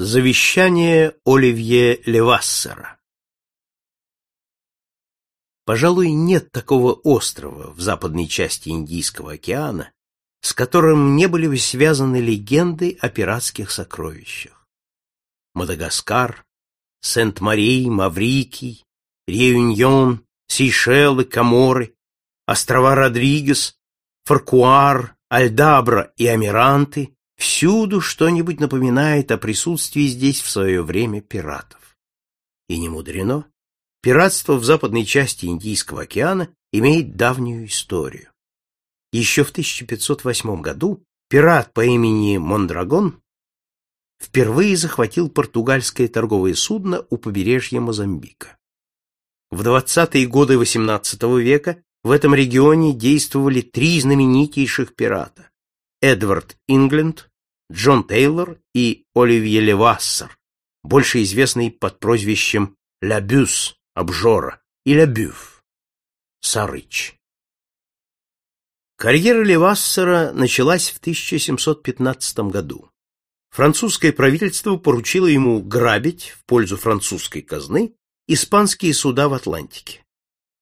Завещание Оливье Левассера Пожалуй, нет такого острова в западной части Индийского океана, с которым не были бы связаны легенды о пиратских сокровищах. Мадагаскар, Сент-Марий, Маврикий, Реюньон, Сейшелы, Каморы, острова Родригес, Фаркуар, Альдабра и Амиранты Всюду что-нибудь напоминает о присутствии здесь в свое время пиратов. И не мудрено. Пиратство в западной части Индийского океана имеет давнюю историю. Еще в 1508 году пират по имени Мондрагон впервые захватил португальское торговое судно у побережья Мозамбика. В 20-е годы XVIII века в этом регионе действовали три знаменитейших пирата Эдвард Ингленд, Джон Тейлор и Оливье Левассер, больше известный под прозвищем Ля Бюс, обжора, и Ля Бюф, Сарыч. Карьера Левассера началась в 1715 году. Французское правительство поручило ему грабить в пользу французской казны испанские суда в Атлантике.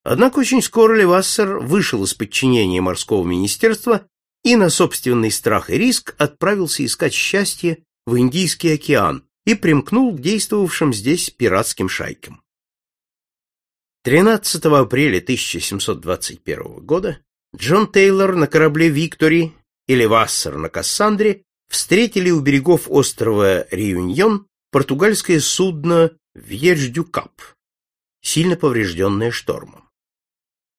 Однако очень скоро Левассер вышел из подчинения морского министерства и на собственный страх и риск отправился искать счастье в Индийский океан и примкнул к действовавшим здесь пиратским шайкам. 13 апреля 1721 года Джон Тейлор на корабле «Виктори» или «Вассер» на Кассандре встретили у берегов острова Реюньон португальское судно «Вьеждюкап», сильно поврежденное штормом.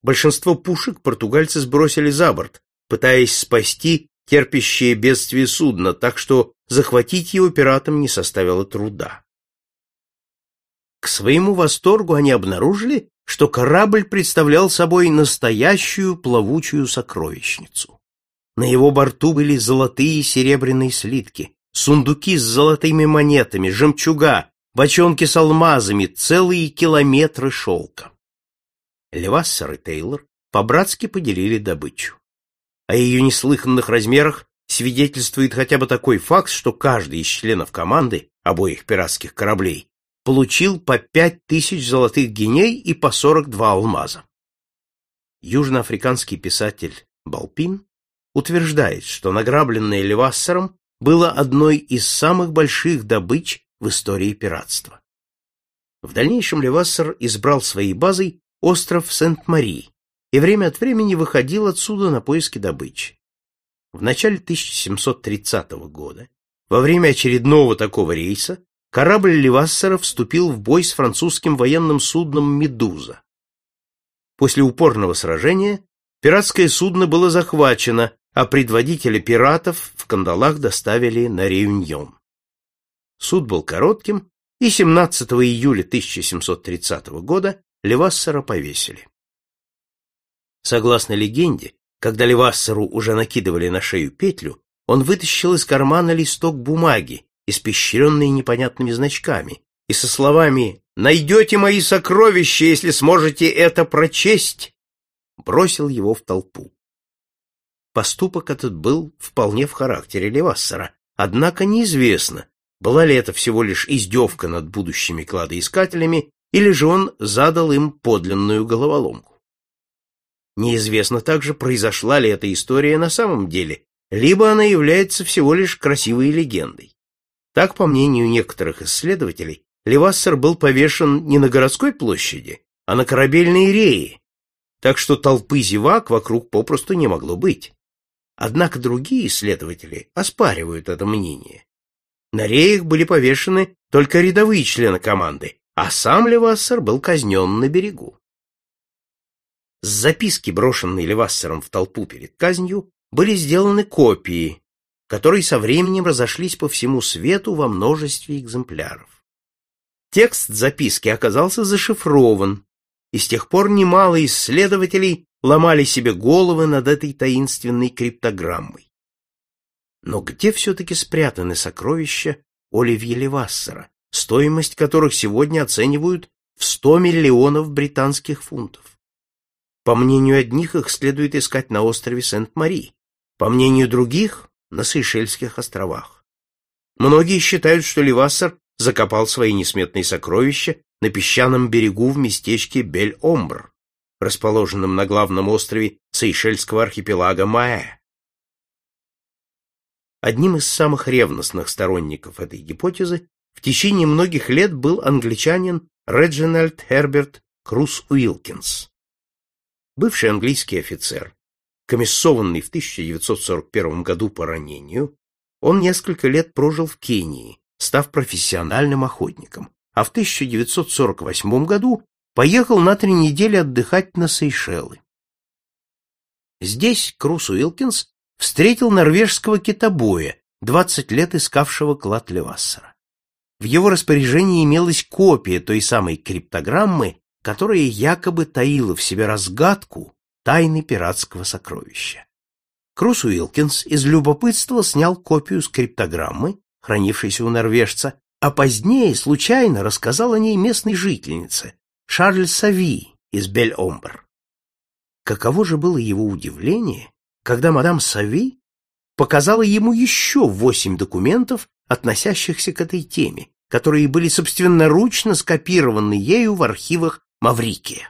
Большинство пушек португальцы сбросили за борт, пытаясь спасти терпящее бедствие судно, так что захватить его пиратам не составило труда. К своему восторгу они обнаружили, что корабль представлял собой настоящую плавучую сокровищницу. На его борту были золотые и серебряные слитки, сундуки с золотыми монетами, жемчуга, бочонки с алмазами, целые километры шелка. Левассер и Тейлор по-братски поделили добычу. О ее неслыханных размерах свидетельствует хотя бы такой факт, что каждый из членов команды обоих пиратских кораблей получил по пять тысяч золотых геней и по сорок два алмаза. Южноафриканский писатель Балпин утверждает, что награбленное Левассером было одной из самых больших добыч в истории пиратства. В дальнейшем Левассер избрал своей базой остров Сент-Мари, и время от времени выходил отсюда на поиски добычи. В начале 1730 года, во время очередного такого рейса, корабль Левассера вступил в бой с французским военным судном «Медуза». После упорного сражения пиратское судно было захвачено, а предводителя пиратов в кандалах доставили на Реюньон. Суд был коротким, и 17 июля 1730 года Левассера повесили. Согласно легенде, когда Левассеру уже накидывали на шею петлю, он вытащил из кармана листок бумаги, испещренный непонятными значками, и со словами «Найдете мои сокровища, если сможете это прочесть!» бросил его в толпу. Поступок этот был вполне в характере Левассера, однако неизвестно, была ли это всего лишь издевка над будущими кладоискателями, или же он задал им подлинную головоломку. Неизвестно также, произошла ли эта история на самом деле, либо она является всего лишь красивой легендой. Так, по мнению некоторых исследователей, Левассер был повешен не на городской площади, а на корабельной рее, так что толпы зевак вокруг попросту не могло быть. Однако другие исследователи оспаривают это мнение. На реях были повешены только рядовые члены команды, а сам Левассер был казнен на берегу. С записки, брошенной Левассером в толпу перед казнью, были сделаны копии, которые со временем разошлись по всему свету во множестве экземпляров. Текст записки оказался зашифрован, и с тех пор немало исследователей ломали себе головы над этой таинственной криптограммой. Но где все-таки спрятаны сокровища Оливье Левассера, стоимость которых сегодня оценивают в 100 миллионов британских фунтов? По мнению одних, их следует искать на острове Сент-Мари, по мнению других — на Сейшельских островах. Многие считают, что Левассер закопал свои несметные сокровища на песчаном берегу в местечке Бель-Омбр, расположенном на главном острове Сейшельского архипелага Маэ. Одним из самых ревностных сторонников этой гипотезы в течение многих лет был англичанин Реджинальд Херберт Крус Уилкинс. Бывший английский офицер, комиссованный в 1941 году по ранению, он несколько лет прожил в Кении, став профессиональным охотником, а в 1948 году поехал на три недели отдыхать на Сейшелы. Здесь Крус Уилкинс встретил норвежского китобоя, 20 лет искавшего клад Левассера. В его распоряжении имелась копия той самой криптограммы, которая якобы таила в себе разгадку тайны пиратского сокровища. Крус Уилкинс из любопытства снял копию скриптограммы, хранившейся у норвежца, а позднее случайно рассказал о ней местной жительнице, Шарль Сави из Бель-Омбр. Каково же было его удивление, когда мадам Сави показала ему еще восемь документов, относящихся к этой теме, которые были собственноручно скопированы ею в архивах Маврикия.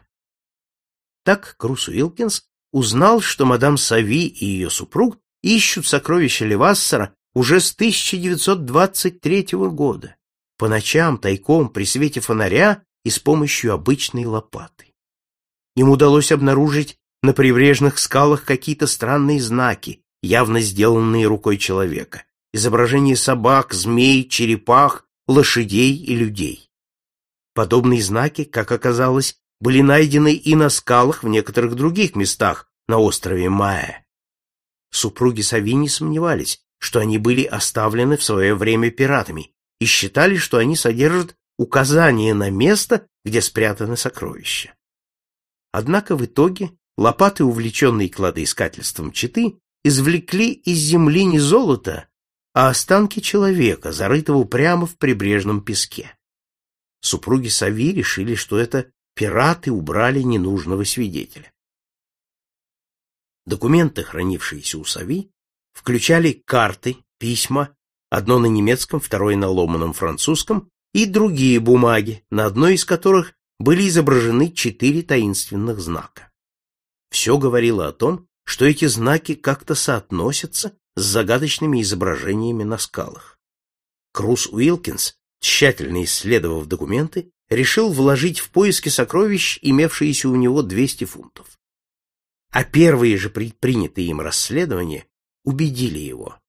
Так Крус Уилкинс узнал, что мадам Сави и ее супруг ищут сокровища Левассера уже с 1923 года, по ночам тайком при свете фонаря и с помощью обычной лопаты. Им удалось обнаружить на прибрежных скалах какие-то странные знаки, явно сделанные рукой человека, изображения собак, змей, черепах, лошадей и людей. Подобные знаки, как оказалось, были найдены и на скалах в некоторых других местах на острове Майя. Супруги Савини сомневались, что они были оставлены в свое время пиратами и считали, что они содержат указание на место, где спрятаны сокровища. Однако в итоге лопаты, увлеченные кладоискательством читы, извлекли из земли не золото, а останки человека, зарытого прямо в прибрежном песке. Супруги Сави решили, что это пираты убрали ненужного свидетеля. Документы, хранившиеся у Сави, включали карты, письма, одно на немецком, второе на ломаном французском, и другие бумаги, на одной из которых были изображены четыре таинственных знака. Все говорило о том, что эти знаки как-то соотносятся с загадочными изображениями на скалах. Крус Уилкинс, тщательно исследовав документы, решил вложить в поиски сокровищ, имевшиеся у него 200 фунтов. А первые же предпринятые им расследования убедили его.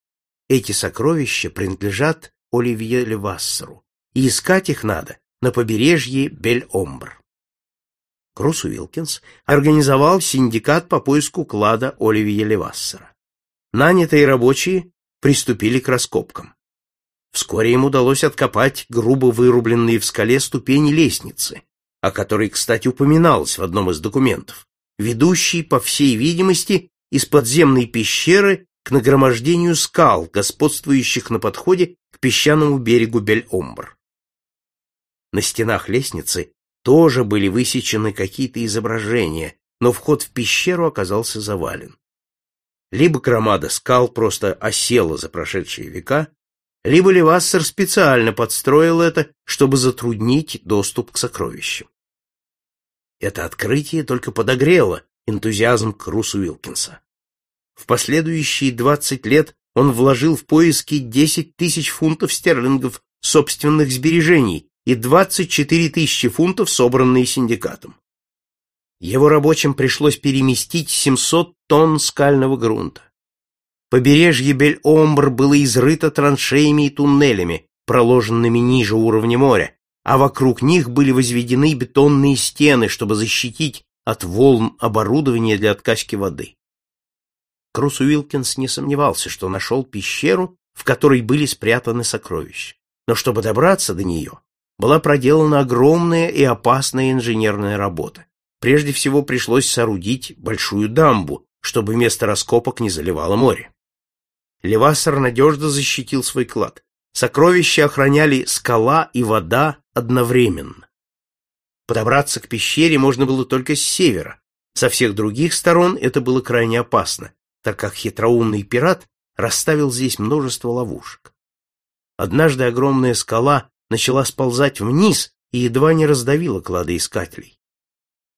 Эти сокровища принадлежат Оливье Левассеру, и искать их надо на побережье Бель-Омбр. Крус Уилкинс организовал синдикат по поиску клада Оливье Левассера. Нанятые рабочие приступили к раскопкам. Вскоре им удалось откопать грубо вырубленные в скале ступени лестницы, о которой, кстати, упоминалось в одном из документов, ведущей, по всей видимости, из подземной пещеры к нагромождению скал, господствующих на подходе к песчаному берегу Бель-Омбр. На стенах лестницы тоже были высечены какие-то изображения, но вход в пещеру оказался завален. Либо громада скал просто осела за прошедшие века, либо Левассер специально подстроил это, чтобы затруднить доступ к сокровищам. Это открытие только подогрело энтузиазм Крусу Уилкинса. В последующие 20 лет он вложил в поиски 10 тысяч фунтов стерлингов собственных сбережений и 24 тысячи фунтов, собранные синдикатом. Его рабочим пришлось переместить 700 тонн скального грунта. Побережье Бель-Омбр было изрыто траншеями и туннелями, проложенными ниже уровня моря, а вокруг них были возведены бетонные стены, чтобы защитить от волн оборудование для откачки воды. Крус Уилкинс не сомневался, что нашел пещеру, в которой были спрятаны сокровища. Но чтобы добраться до нее, была проделана огромная и опасная инженерная работа. Прежде всего пришлось соорудить большую дамбу, чтобы место раскопок не заливало море. Левассер надежно защитил свой клад. Сокровища охраняли скала и вода одновременно. Подобраться к пещере можно было только с севера. Со всех других сторон это было крайне опасно, так как хитроумный пират расставил здесь множество ловушек. Однажды огромная скала начала сползать вниз и едва не раздавила кладоискателей.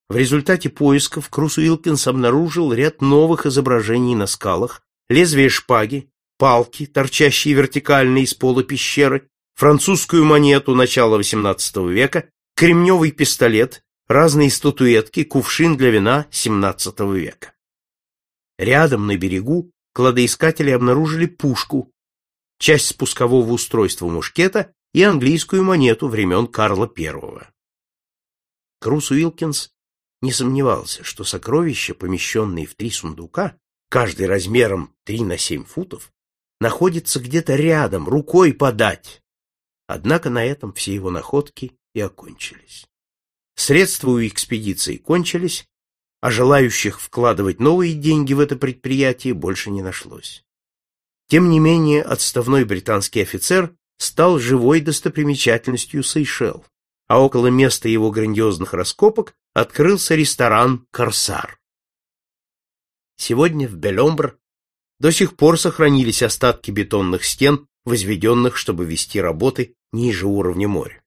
В результате поисков Крус Уилкинс обнаружил ряд новых изображений на скалах, лезвие шпаги, палки, торчащие вертикально из пола пещеры, французскую монету начала XVIII века, кремневый пистолет, разные статуэтки, кувшин для вина XVII века. Рядом на берегу кладоискатели обнаружили пушку, часть спускового устройства мушкета и английскую монету времен Карла I. Крус Уилкинс не сомневался, что сокровища, помещенные в три сундука, каждый размером 3 на 7 футов, находятся где-то рядом, рукой подать. Однако на этом все его находки и окончились. Средства у экспедиции кончились, а желающих вкладывать новые деньги в это предприятие больше не нашлось. Тем не менее, отставной британский офицер стал живой достопримечательностью Сейшел, а около места его грандиозных раскопок открылся ресторан «Корсар». Сегодня в Беломбр до сих пор сохранились остатки бетонных стен, возведенных, чтобы вести работы ниже уровня моря.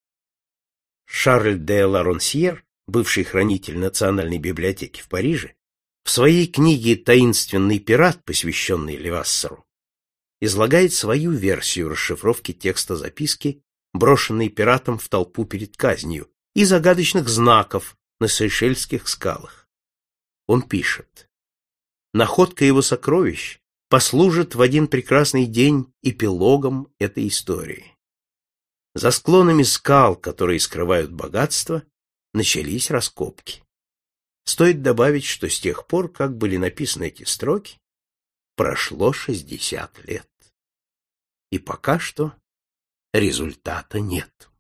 Шарль де Ларонсьер, бывший хранитель Национальной библиотеки в Париже, в своей книге «Таинственный пират», посвященной Левассеру, излагает свою версию расшифровки текста записки, брошенной пиратом в толпу перед казнью, и загадочных знаков на Сейшельских скалах. Он пишет, «Находка его сокровищ послужит в один прекрасный день эпилогом этой истории. За склонами скал, которые скрывают богатство, начались раскопки. Стоит добавить, что с тех пор, как были написаны эти строки, прошло 60 лет. И пока что результата нет.